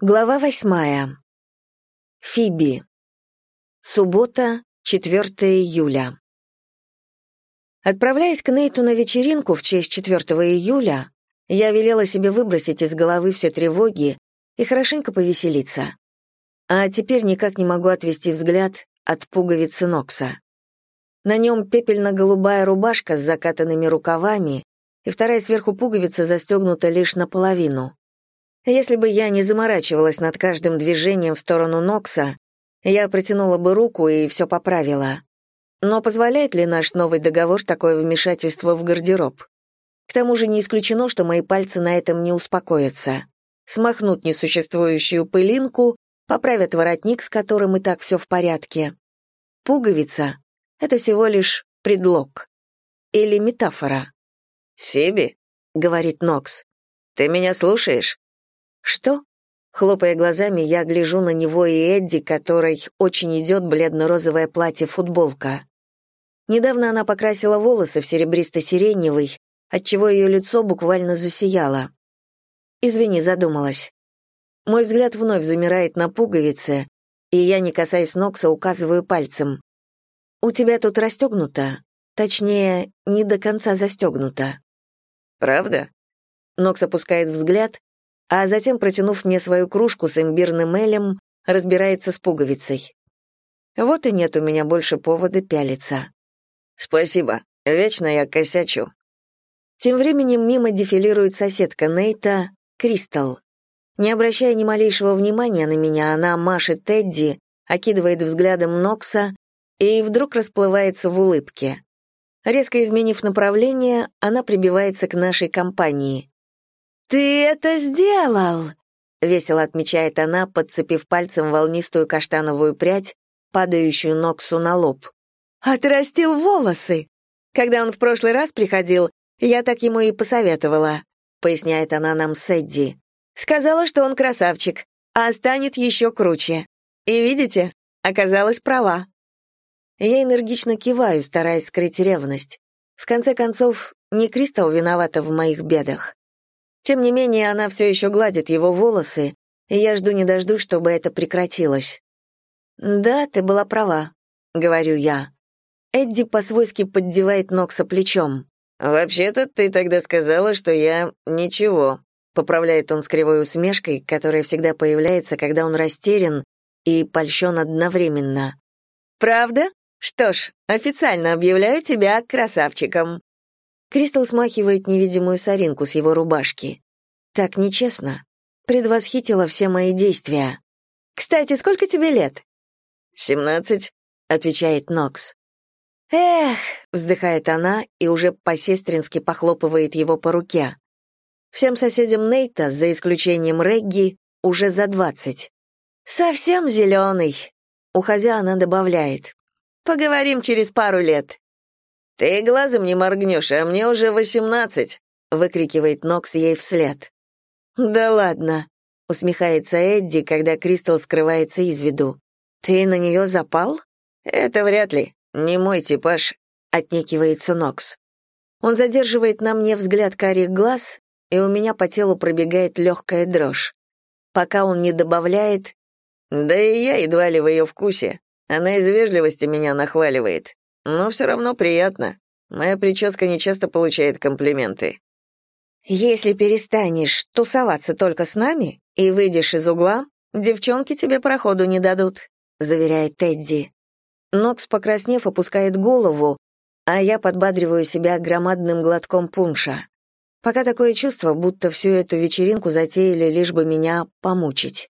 Глава восьмая. Фиби. Суббота, 4 июля. Отправляясь к Нейту на вечеринку в честь 4 июля, я велела себе выбросить из головы все тревоги и хорошенько повеселиться. А теперь никак не могу отвести взгляд от пуговицы Нокса. На нем пепельно-голубая рубашка с закатанными рукавами, и вторая сверху пуговица застегнута лишь наполовину. Если бы я не заморачивалась над каждым движением в сторону Нокса, я протянула бы руку и все поправила. Но позволяет ли наш новый договор такое вмешательство в гардероб? К тому же не исключено, что мои пальцы на этом не успокоятся. Смахнут несуществующую пылинку, поправят воротник, с которым и так все в порядке. Пуговица — это всего лишь предлог. Или метафора. «Фиби», — говорит Нокс, — «ты меня слушаешь?» «Что?» Хлопая глазами, я гляжу на него и Эдди, которой очень идет бледно-розовое платье-футболка. Недавно она покрасила волосы в серебристо-сиреневый, отчего ее лицо буквально засияло. «Извини, задумалась». Мой взгляд вновь замирает на пуговице, и я, не касаясь Нокса, указываю пальцем. «У тебя тут расстегнуто, точнее, не до конца застегнуто». «Правда?» Нокс опускает взгляд, а затем, протянув мне свою кружку с имбирным элем, разбирается с пуговицей. Вот и нет у меня больше повода пялиться. «Спасибо. Вечно я косячу». Тем временем мимо дефилирует соседка Нейта, Кристал. Не обращая ни малейшего внимания на меня, она машет Тедди, окидывает взглядом Нокса и вдруг расплывается в улыбке. Резко изменив направление, она прибивается к нашей компании. «Ты это сделал!» — весело отмечает она, подцепив пальцем волнистую каштановую прядь, падающую Ноксу на лоб. «Отрастил волосы! Когда он в прошлый раз приходил, я так ему и посоветовала», — поясняет она нам с. «Сказала, что он красавчик, а станет еще круче. И видите, оказалась права». Я энергично киваю, стараясь скрыть ревность. В конце концов, не Кристал виновата в моих бедах. Тем не менее, она все еще гладит его волосы, и я жду не дожду, чтобы это прекратилось. «Да, ты была права», — говорю я. Эдди по-свойски поддевает Нокса плечом. «Вообще-то ты тогда сказала, что я ничего», — поправляет он с кривой усмешкой, которая всегда появляется, когда он растерян и польщен одновременно. «Правда? Что ж, официально объявляю тебя красавчиком», Кристал смахивает невидимую соринку с его рубашки. Так нечестно. Предвосхитила все мои действия. «Кстати, сколько тебе лет?» «Семнадцать», — отвечает Нокс. «Эх», — вздыхает она и уже по-сестрински похлопывает его по руке. Всем соседям Нейта, за исключением Регги, уже за двадцать. «Совсем зеленый», — уходя, она добавляет. «Поговорим через пару лет». «Ты глазом не моргнешь, а мне уже восемнадцать!» — выкрикивает Нокс ей вслед. «Да ладно», — усмехается Эдди, когда Кристал скрывается из виду. «Ты на нее запал?» «Это вряд ли. Не мой типаж», — отнекивается Нокс. Он задерживает на мне взгляд карих глаз, и у меня по телу пробегает легкая дрожь. Пока он не добавляет «Да и я едва ли в ее вкусе. Она из вежливости меня нахваливает. Но все равно приятно. Моя прическа не часто получает комплименты. Если перестанешь тусоваться только с нами и выйдешь из угла, девчонки тебе проходу не дадут, заверяет Тедди. Нокс, покраснев, опускает голову, а я подбадриваю себя громадным глотком пунша. Пока такое чувство, будто всю эту вечеринку затеяли лишь бы меня помучить.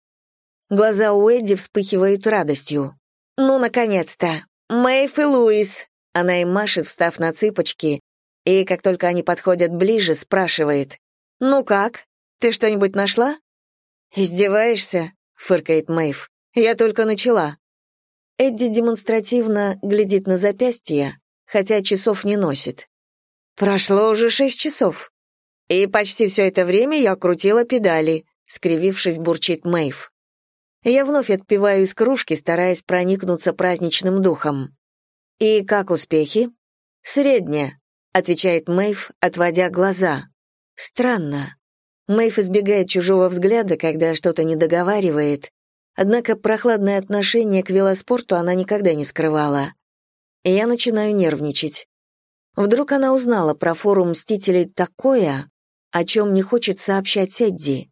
Глаза у Эдди вспыхивают радостью. «Ну, наконец-то! «Мэйф и Луис!» Она им машет, встав на цыпочки, и, как только они подходят ближе, спрашивает. «Ну как? Ты что-нибудь нашла?» «Издеваешься?» — фыркает Мэйв. «Я только начала». Эдди демонстративно глядит на запястье, хотя часов не носит. «Прошло уже шесть часов. И почти все это время я крутила педали», — скривившись, бурчит Мэйв. Я вновь отпиваю из кружки, стараясь проникнуться праздничным духом. «И как успехи?» «Среднее», — отвечает Мэйв, отводя глаза. «Странно. Мэйв избегает чужого взгляда, когда что-то не договаривает, однако прохладное отношение к велоспорту она никогда не скрывала. И я начинаю нервничать. Вдруг она узнала про форум Мстителей такое, о чем не хочет сообщать Эдди.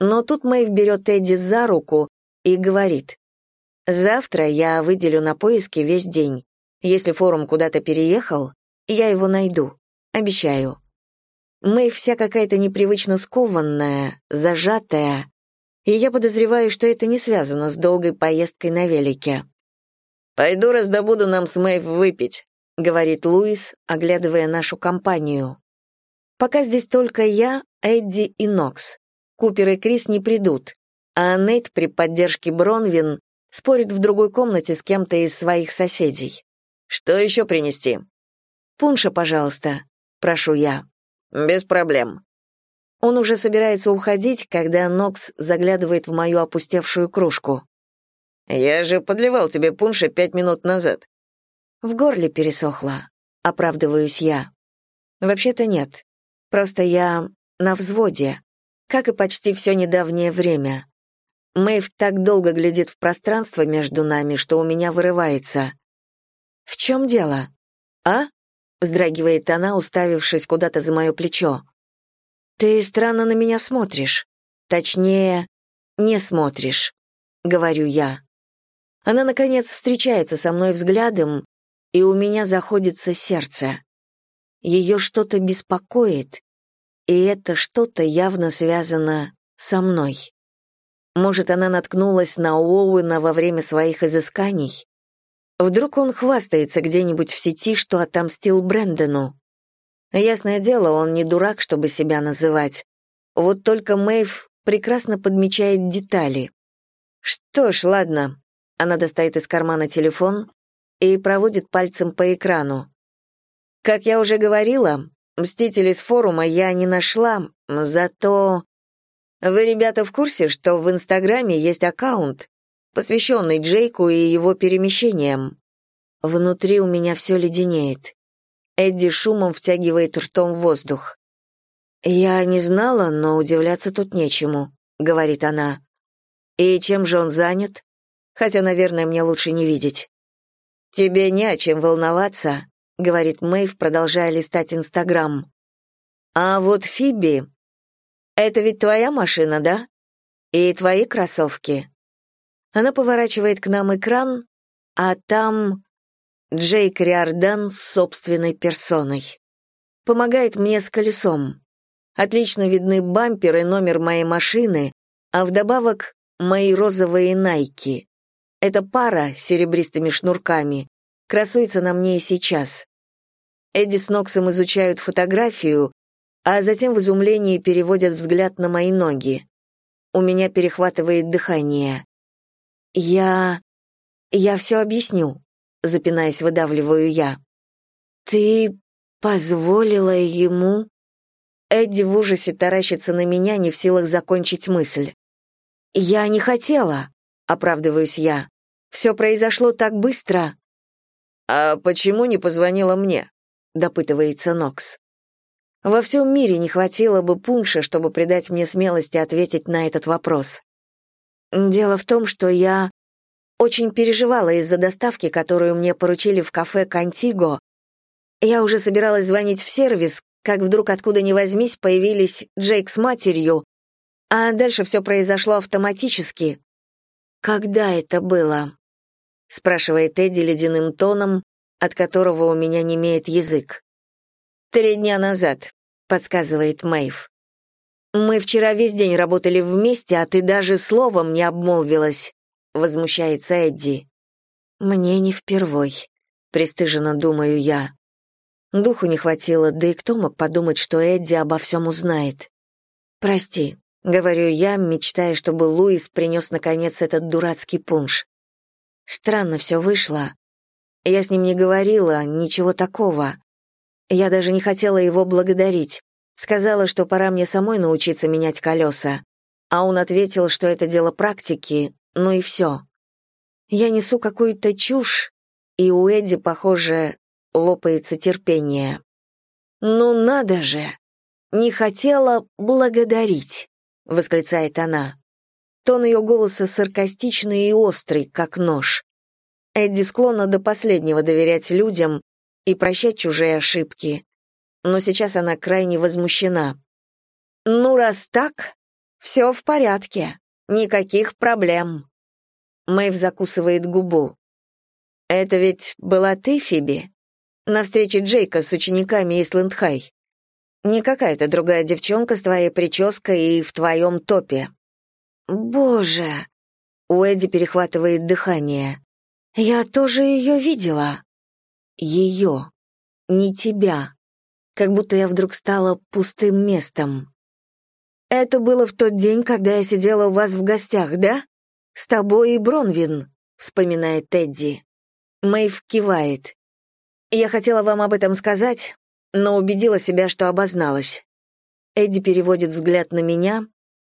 Но тут Мэйв берет Эдди за руку и говорит, «Завтра я выделю на поиски весь день. Если форум куда-то переехал, я его найду. Обещаю». Мэйв вся какая-то непривычно скованная, зажатая, и я подозреваю, что это не связано с долгой поездкой на велике. «Пойду раздобуду нам с Мэйв выпить», — говорит Луис, оглядывая нашу компанию. «Пока здесь только я, Эдди и Нокс. Купер и Крис не придут, а Нейт при поддержке Бронвин спорит в другой комнате с кем-то из своих соседей. Что еще принести? Пунша, пожалуйста, прошу я. Без проблем. Он уже собирается уходить, когда Нокс заглядывает в мою опустевшую кружку. Я же подливал тебе пунша пять минут назад. В горле пересохло, оправдываюсь я. Вообще-то нет. Просто я на взводе, как и почти все недавнее время. Мэйв так долго глядит в пространство между нами, что у меня вырывается. «В чем дело?» «А?» — вздрагивает она, уставившись куда-то за мое плечо. «Ты странно на меня смотришь. Точнее, не смотришь», — говорю я. Она, наконец, встречается со мной взглядом, и у меня заходится сердце. Ее что-то беспокоит, и это что-то явно связано со мной. Может, она наткнулась на Оуэна во время своих изысканий? Вдруг он хвастается где-нибудь в сети, что отомстил Брэндону? Ясное дело, он не дурак, чтобы себя называть. Вот только Мэйв прекрасно подмечает детали. Что ж, ладно. Она достает из кармана телефон и проводит пальцем по экрану. Как я уже говорила, мстителей с форума я не нашла, зато... Вы, ребята, в курсе, что в Инстаграме есть аккаунт, посвященный Джейку и его перемещениям? Внутри у меня все леденеет. Эдди шумом втягивает ртом воздух. «Я не знала, но удивляться тут нечему», — говорит она. «И чем же он занят? Хотя, наверное, мне лучше не видеть». «Тебе не о чем волноваться», — говорит Мэйв, продолжая листать Инстаграм. «А вот Фиби это ведь твоя машина, да? И твои кроссовки. Она поворачивает к нам экран, а там Джейк Риордан с собственной персоной. Помогает мне с колесом. Отлично видны бампер и номер моей машины, а вдобавок мои розовые найки. Эта пара с серебристыми шнурками красуется на мне и сейчас. Эдди с Ноксом изучают фотографию, а затем в изумлении переводят взгляд на мои ноги. У меня перехватывает дыхание. «Я... я все объясню», — запинаясь, выдавливаю я. «Ты позволила ему...» Эдди в ужасе таращится на меня, не в силах закончить мысль. «Я не хотела», — оправдываюсь я. «Все произошло так быстро». «А почему не позвонила мне?» — допытывается Нокс. Во всем мире не хватило бы пунша, чтобы придать мне смелости ответить на этот вопрос. Дело в том, что я очень переживала из-за доставки, которую мне поручили в кафе «Контиго». Я уже собиралась звонить в сервис, как вдруг откуда ни возьмись появились Джейк с матерью, а дальше все произошло автоматически. «Когда это было?» — спрашивает Эдди ледяным тоном, от которого у меня не имеет язык. «Три дня назад», — подсказывает Мэйв. «Мы вчера весь день работали вместе, а ты даже словом не обмолвилась», — возмущается Эдди. «Мне не впервой», — пристыженно думаю я. Духу не хватило, да и кто мог подумать, что Эдди обо всем узнает. «Прости», — говорю я, мечтая, чтобы Луис принес наконец этот дурацкий пунш. Странно все вышло. Я с ним не говорила, ничего такого. Я даже не хотела его благодарить. Сказала, что пора мне самой научиться менять колеса. А он ответил, что это дело практики, ну и все. Я несу какую-то чушь, и у Эдди, похоже, лопается терпение. «Ну надо же!» не хотела благодарить», — восклицает она. Тон ее голоса саркастичный и острый, как нож. Эдди склонна до последнего доверять людям и прощать чужие ошибки. Но сейчас она крайне возмущена. «Ну, раз так, все в порядке. Никаких проблем». Мэйв закусывает губу. «Это ведь была ты, Фиби? На встрече Джейка с учениками из Лэндхай. Не какая-то другая девчонка с твоей прической и в твоем топе». «Боже!» У Эдди перехватывает дыхание. «Я тоже ее видела». «Ее. Не тебя. Как будто я вдруг стала пустым местом». «Это было в тот день, когда я сидела у вас в гостях, да? С тобой и Бронвин», — вспоминает Тедди. Мэйв кивает. «Я хотела вам об этом сказать, но убедила себя, что обозналась». Эдди переводит взгляд на меня,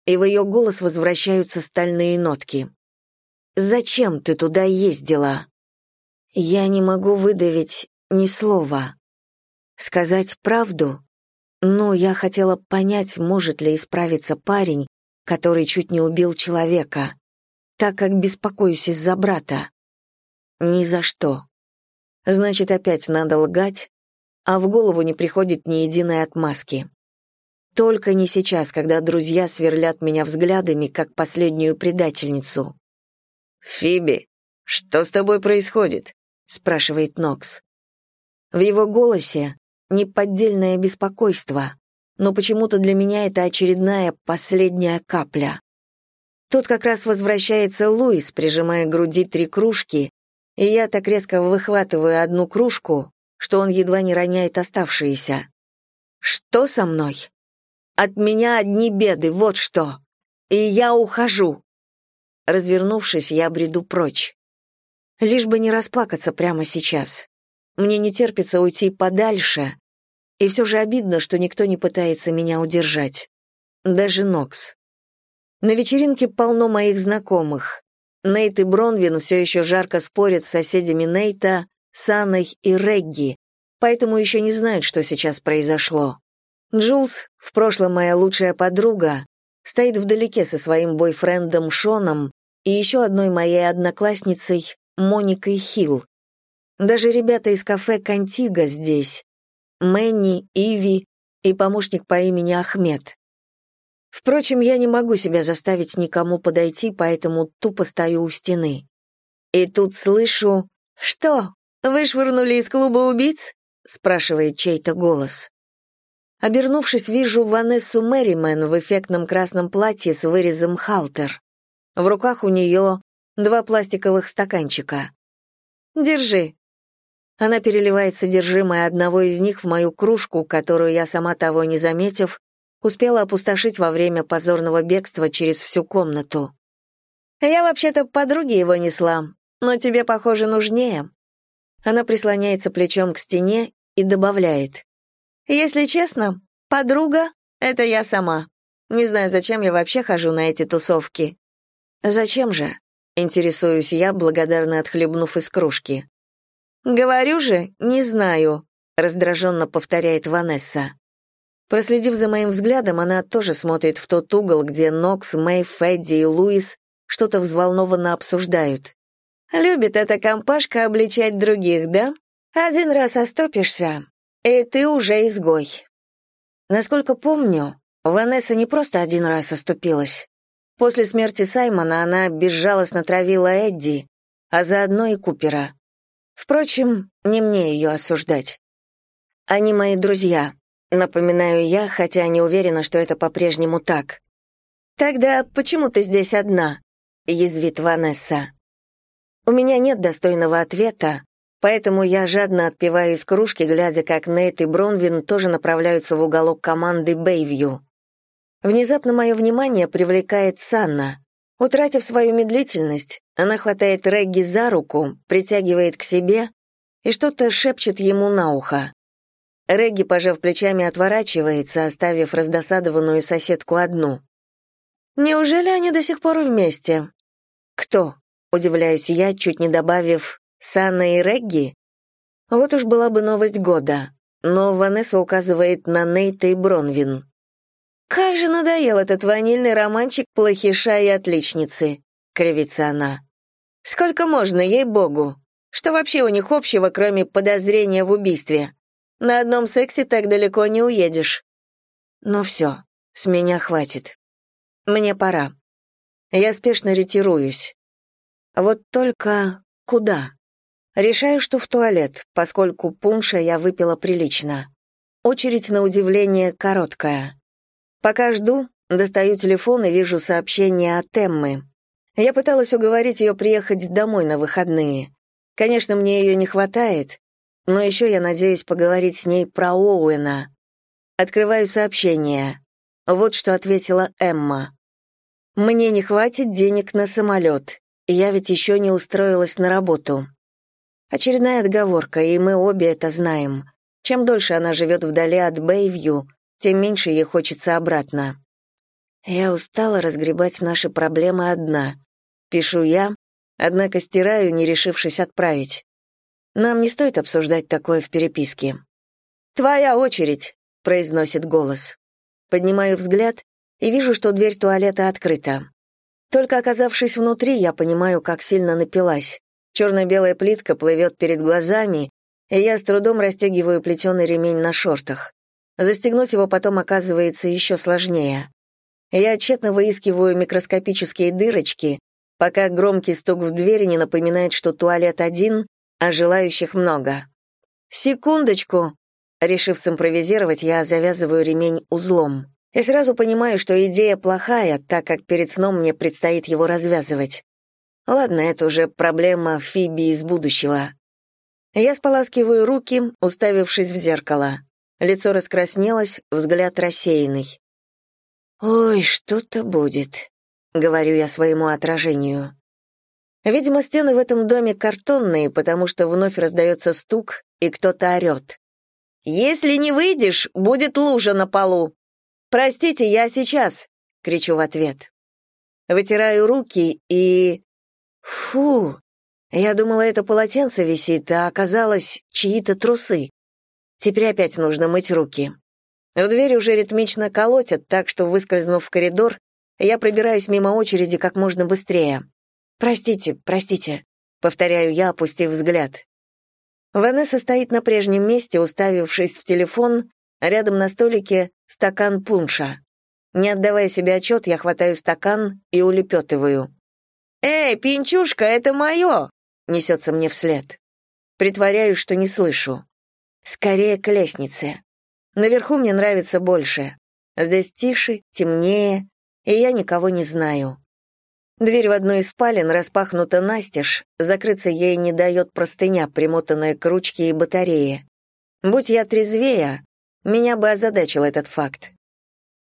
и в ее голос возвращаются стальные нотки. «Зачем ты туда ездила?» «Я не могу выдавить ни слова. Сказать правду? Но я хотела понять, может ли исправиться парень, который чуть не убил человека, так как беспокоюсь из-за брата. Ни за что. Значит, опять надо лгать, а в голову не приходит ни единой отмазки. Только не сейчас, когда друзья сверлят меня взглядами, как последнюю предательницу. «Фиби, что с тобой происходит?» — спрашивает Нокс. В его голосе неподдельное беспокойство, но почему-то для меня это очередная последняя капля. Тут как раз возвращается Луис, прижимая к груди три кружки и я так резко выхватываю одну кружку, что он едва не роняет оставшиеся. «Что со мной? От меня одни беды, вот что! И я ухожу!» Развернувшись, я бреду прочь. Лишь бы не расплакаться прямо сейчас. Мне не терпится уйти подальше, и все же обидно, что никто не пытается меня удержать. Даже Нокс. На вечеринке полно моих знакомых. Нейт и Бронвин все еще жарко спорят с соседями Нейта, Саной и Регги, поэтому еще не знают, что сейчас произошло. Джулс, в прошлом моя лучшая подруга, стоит вдалеке со своим бойфрендом Шоном и еще одной моей одноклассницей Моникой Хилл. Даже ребята из кафе «Кантига» здесь. Мэнни, Иви и помощник по имени Ахмед. Впрочем, я не могу себя заставить никому подойти, поэтому тупо стою у стены. И тут слышу «Что, вышвырнули из клуба убийц?» — спрашивает чей-то голос. Обернувшись, вижу Ванессу Мэримен в эффектном красном платье с вырезом халтер. В руках у нее два пластиковых стаканчика. «Держи». Она переливает содержимое одного из них в мою кружку, которую я сама того не заметив, успела опустошить во время позорного бегства через всю комнату. «Я вообще-то подруге его несла, но тебе, похоже, нужнее». Она прислоняется плечом к стене и добавляет. «Если честно, подруга — это я сама. Не знаю, зачем я вообще хожу на эти тусовки». «Зачем же?» — интересуюсь я, благодарно отхлебнув из кружки. «Говорю же, не знаю», — раздраженно повторяет Ванесса. Проследив за моим взглядом, она тоже смотрит в тот угол, где Нокс, Мэй, Федди и Луис что-то взволнованно обсуждают. «Любит эта компашка обличать других, да? Один раз оступишься, и ты уже изгой». Насколько помню, Ванесса не просто один раз оступилась. После смерти Саймона она безжалостно травила Эдди, а заодно и Купера. Впрочем, не мне ее осуждать. Они мои друзья, Напоминаю я, хотя не уверена, что это по-прежнему так. «Тогда почему ты здесь одна?» — язвит Ванесса. У меня нет достойного ответа, поэтому я жадно отпиваю из кружки, глядя, как Нейт и Бронвин тоже направляются в уголок команды Бэйвью. Внезапно мое внимание привлекает Санна. Утратив свою медлительность, она хватает Регги за руку, притягивает к себе и что-то шепчет ему на ухо. Регги, пожав плечами, отворачивается, оставив раздосадованную соседку одну. «Неужели они до сих пор вместе?» «Кто?» — удивляюсь я, чуть не добавив «Санна и Регги?» Вот уж была бы новость года, но Ванесса указывает на Нейта и Бронвин. «Как же надоел этот ванильный романчик плохиша и отличницы», — кривится она. «Сколько можно, ей-богу? Что вообще у них общего, кроме подозрения в убийстве? На одном сексе так далеко не уедешь». «Ну все, с меня хватит. Мне пора. Я спешно ретируюсь. Вот только куда? Решаю, что в туалет, поскольку пунша я выпила прилично. Очередь, на удивление, короткая. Пока жду, достаю телефон и вижу сообщение от Эммы. Я пыталась уговорить ее приехать домой на выходные. Конечно, мне ее не хватает, но еще я надеюсь поговорить с ней про Оуэна. Открываю сообщение. Вот что ответила Эмма. «Мне не хватит денег на самолет. Я ведь еще не устроилась на работу». Очередная отговорка, и мы обе это знаем. Чем дольше она живет вдали от Бэйвью, тем меньше ей хочется обратно. Я устала разгребать наши проблемы одна. Пишу я, однако стираю, не решившись отправить. Нам не стоит обсуждать такое в переписке. «Твоя очередь», — произносит голос. Поднимаю взгляд и вижу, что дверь туалета открыта. Только оказавшись внутри, я понимаю, как сильно напилась. Черно-белая плитка плывет перед глазами, и я с трудом расстегиваю плетеный ремень на шортах. Застегнуть его потом оказывается еще сложнее. Я тщетно выискиваю микроскопические дырочки, пока громкий стук в двери не напоминает, что туалет один, а желающих много. «Секундочку!» Решив симпровизировать, я завязываю ремень узлом. И сразу понимаю, что идея плохая, так как перед сном мне предстоит его развязывать. Ладно, это уже проблема Фиби из будущего. Я споласкиваю руки, уставившись в зеркало. Лицо раскраснелось, взгляд рассеянный. «Ой, что-то будет», — говорю я своему отражению. Видимо, стены в этом доме картонные, потому что вновь раздается стук, и кто-то орет. «Если не выйдешь, будет лужа на полу!» «Простите, я сейчас!» — кричу в ответ. Вытираю руки и... Фу! Я думала, это полотенце висит, а оказалось чьи-то трусы. Теперь опять нужно мыть руки. В дверь уже ритмично колотят, так что, выскользнув в коридор, я пробираюсь мимо очереди как можно быстрее. «Простите, простите», — повторяю я, опустив взгляд. Ванесса стоит на прежнем месте, уставившись в телефон, а рядом на столике стакан пунша. Не отдавая себе отчет, я хватаю стакан и улепетываю. «Эй, пинчушка, это мое!» — несется мне вслед. Притворяюсь, что не слышу. Скорее к лестнице. Наверху мне нравится больше. Здесь тише, темнее, и я никого не знаю. Дверь в одну из спален распахнута настежь, закрыться ей не дает простыня, примотанная к ручке и батарее. Будь я трезвее, меня бы озадачил этот факт.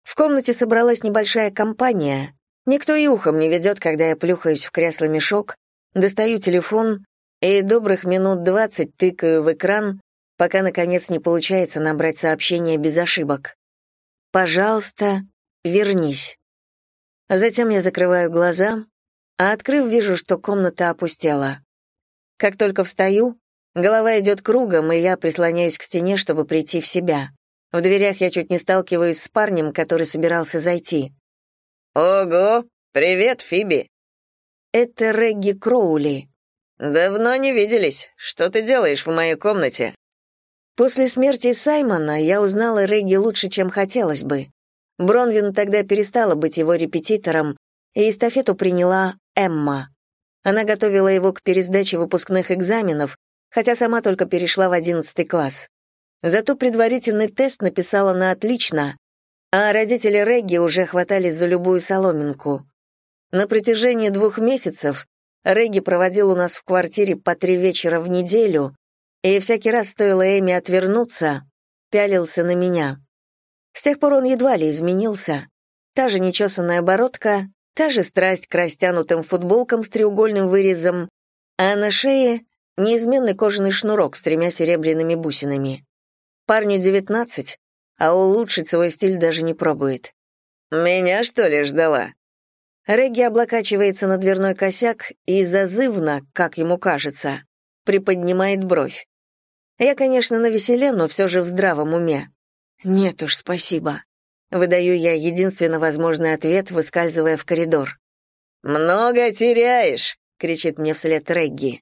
В комнате собралась небольшая компания. Никто и ухом не ведет, когда я плюхаюсь в кресло-мешок, достаю телефон и добрых минут двадцать тыкаю в экран, пока, наконец, не получается набрать сообщение без ошибок. «Пожалуйста, вернись». Затем я закрываю глаза, а, открыв, вижу, что комната опустела. Как только встаю, голова идет кругом, и я прислоняюсь к стене, чтобы прийти в себя. В дверях я чуть не сталкиваюсь с парнем, который собирался зайти. «Ого! Привет, Фиби!» Это Регги Кроули. «Давно не виделись. Что ты делаешь в моей комнате?» После смерти Саймона я узнала Регги лучше, чем хотелось бы. Бронвин тогда перестала быть его репетитором, и эстафету приняла Эмма. Она готовила его к пересдаче выпускных экзаменов, хотя сама только перешла в одиннадцатый класс. Зато предварительный тест написала на отлично, а родители Регги уже хватались за любую соломинку. На протяжении двух месяцев Регги проводил у нас в квартире по три вечера в неделю, и всякий раз стоило Эми отвернуться, пялился на меня. С тех пор он едва ли изменился. Та же нечесанная бородка, та же страсть к растянутым футболкам с треугольным вырезом, а на шее — неизменный кожаный шнурок с тремя серебряными бусинами. Парню девятнадцать, а улучшить свой стиль даже не пробует. «Меня, что ли, ждала?» Регги облокачивается на дверной косяк и зазывно, как ему кажется, приподнимает бровь. Я, конечно, на веселе, но все же в здравом уме. Нет уж, спасибо. Выдаю я единственно возможный ответ, выскальзывая в коридор. «Много теряешь!» — кричит мне вслед Регги.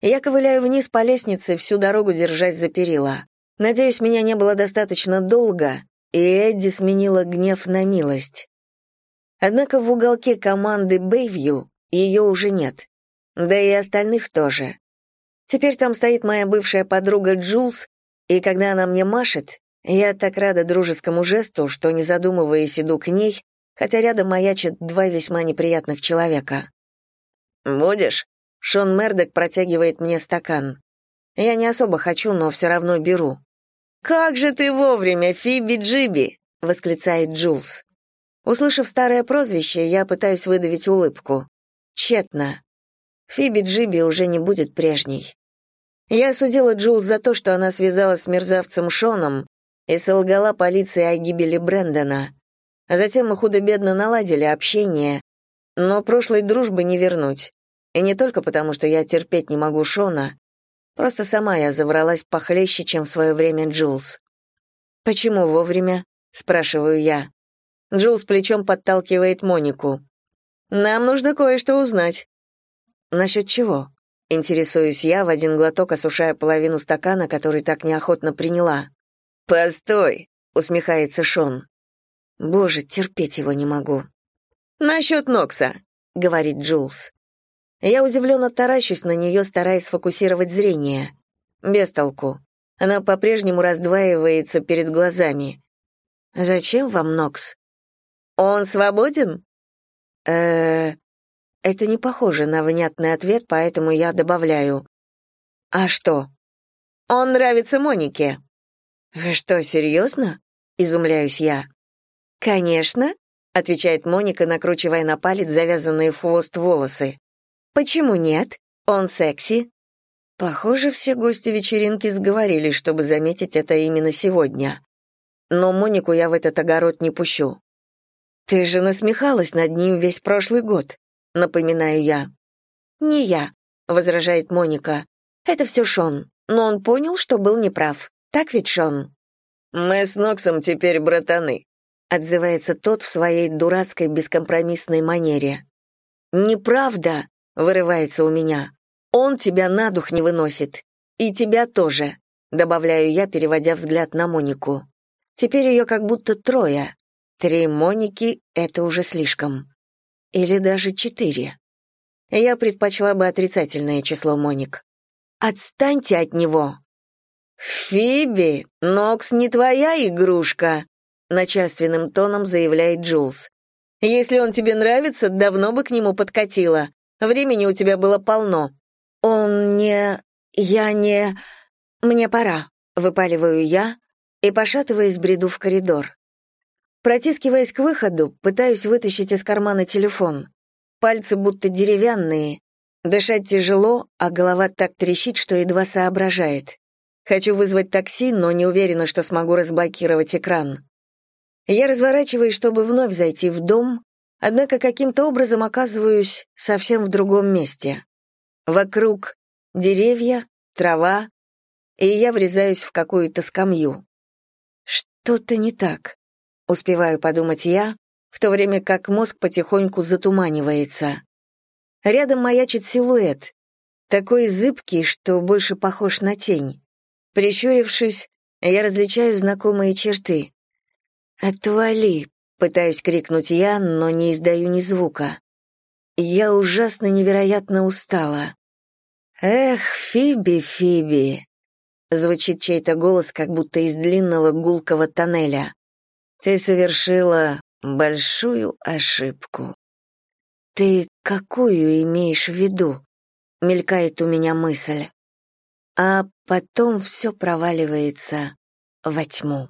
Я ковыляю вниз по лестнице, всю дорогу держась за перила. Надеюсь, меня не было достаточно долго, и Эдди сменила гнев на милость. Однако в уголке команды Бэйвью ее уже нет. Да и остальных тоже. Теперь там стоит моя бывшая подруга Джулс, и когда она мне машет, я так рада дружескому жесту, что, не задумываясь, иду к ней, хотя рядом маячат два весьма неприятных человека. «Будешь?» Шон Мердок протягивает мне стакан. Я не особо хочу, но все равно беру. «Как же ты вовремя, Фиби Джиби!» — восклицает Джулс. Услышав старое прозвище, я пытаюсь выдавить улыбку. Тщетно. Фиби Джиби уже не будет прежней. Я осудила Джулс за то, что она связалась с мерзавцем Шоном и солгала полиции о гибели Брэндона. А затем мы худо-бедно наладили общение, но прошлой дружбы не вернуть. И не только потому, что я терпеть не могу Шона, просто сама я завралась похлеще, чем в свое время Джулс. «Почему вовремя?» — спрашиваю я. Джулс плечом подталкивает Монику. «Нам нужно кое-что узнать». «Насчет чего?» — интересуюсь я, в один глоток осушая половину стакана, который так неохотно приняла. «Постой», — усмехается Шон. «Боже, терпеть его не могу». «Насчет Нокса», — говорит Джулс. Я удивленно таращусь на нее, стараясь сфокусировать зрение. Без толку. Она по-прежнему раздваивается перед глазами. «Зачем вам Нокс?» «Он свободен?» э Это не похоже на внятный ответ, поэтому я добавляю. «А что?» «Он нравится Монике». «Вы что, серьезно?» — изумляюсь я. «Конечно», — отвечает Моника, накручивая на палец завязанные в хвост волосы. Почему нет? Он секси. Похоже, все гости вечеринки сговорились, чтобы заметить это именно сегодня. Но Монику я в этот огород не пущу. Ты же насмехалась над ним весь прошлый год, напоминаю я. Не я, возражает Моника. Это все Шон, но он понял, что был неправ. Так ведь, Шон? Мы с Ноксом теперь братаны, отзывается тот в своей дурацкой бескомпромиссной манере. Неправда, вырывается у меня. Он тебя на дух не выносит. И тебя тоже, добавляю я, переводя взгляд на Монику. Теперь ее как будто трое. Три Моники — это уже слишком. Или даже четыре. Я предпочла бы отрицательное число Моник. Отстаньте от него. «Фиби, Нокс не твоя игрушка», — начальственным тоном заявляет Джулс. «Если он тебе нравится, давно бы к нему подкатила. Времени у тебя было полно». «Он не... я не... мне пора», — выпаливаю я и, пошатываясь, бреду в коридор. Протискиваясь к выходу, пытаюсь вытащить из кармана телефон. Пальцы будто деревянные. Дышать тяжело, а голова так трещит, что едва соображает. Хочу вызвать такси, но не уверена, что смогу разблокировать экран. Я разворачиваюсь, чтобы вновь зайти в дом, Однако каким-то образом оказываюсь совсем в другом месте. Вокруг деревья, трава, и я врезаюсь в какую-то скамью. Что-то не так, успеваю подумать я, в то время как мозг потихоньку затуманивается. Рядом маячит силуэт, такой зыбкий, что больше похож на тень. Прищурившись, я различаю знакомые черты. «Отвали, Пытаюсь крикнуть я, но не издаю ни звука. Я ужасно невероятно устала. «Эх, Фиби, Фиби!» Звучит чей-то голос, как будто из длинного гулкого тоннеля. «Ты совершила большую ошибку». «Ты какую имеешь в виду?» — мелькает у меня мысль. А потом все проваливается во тьму.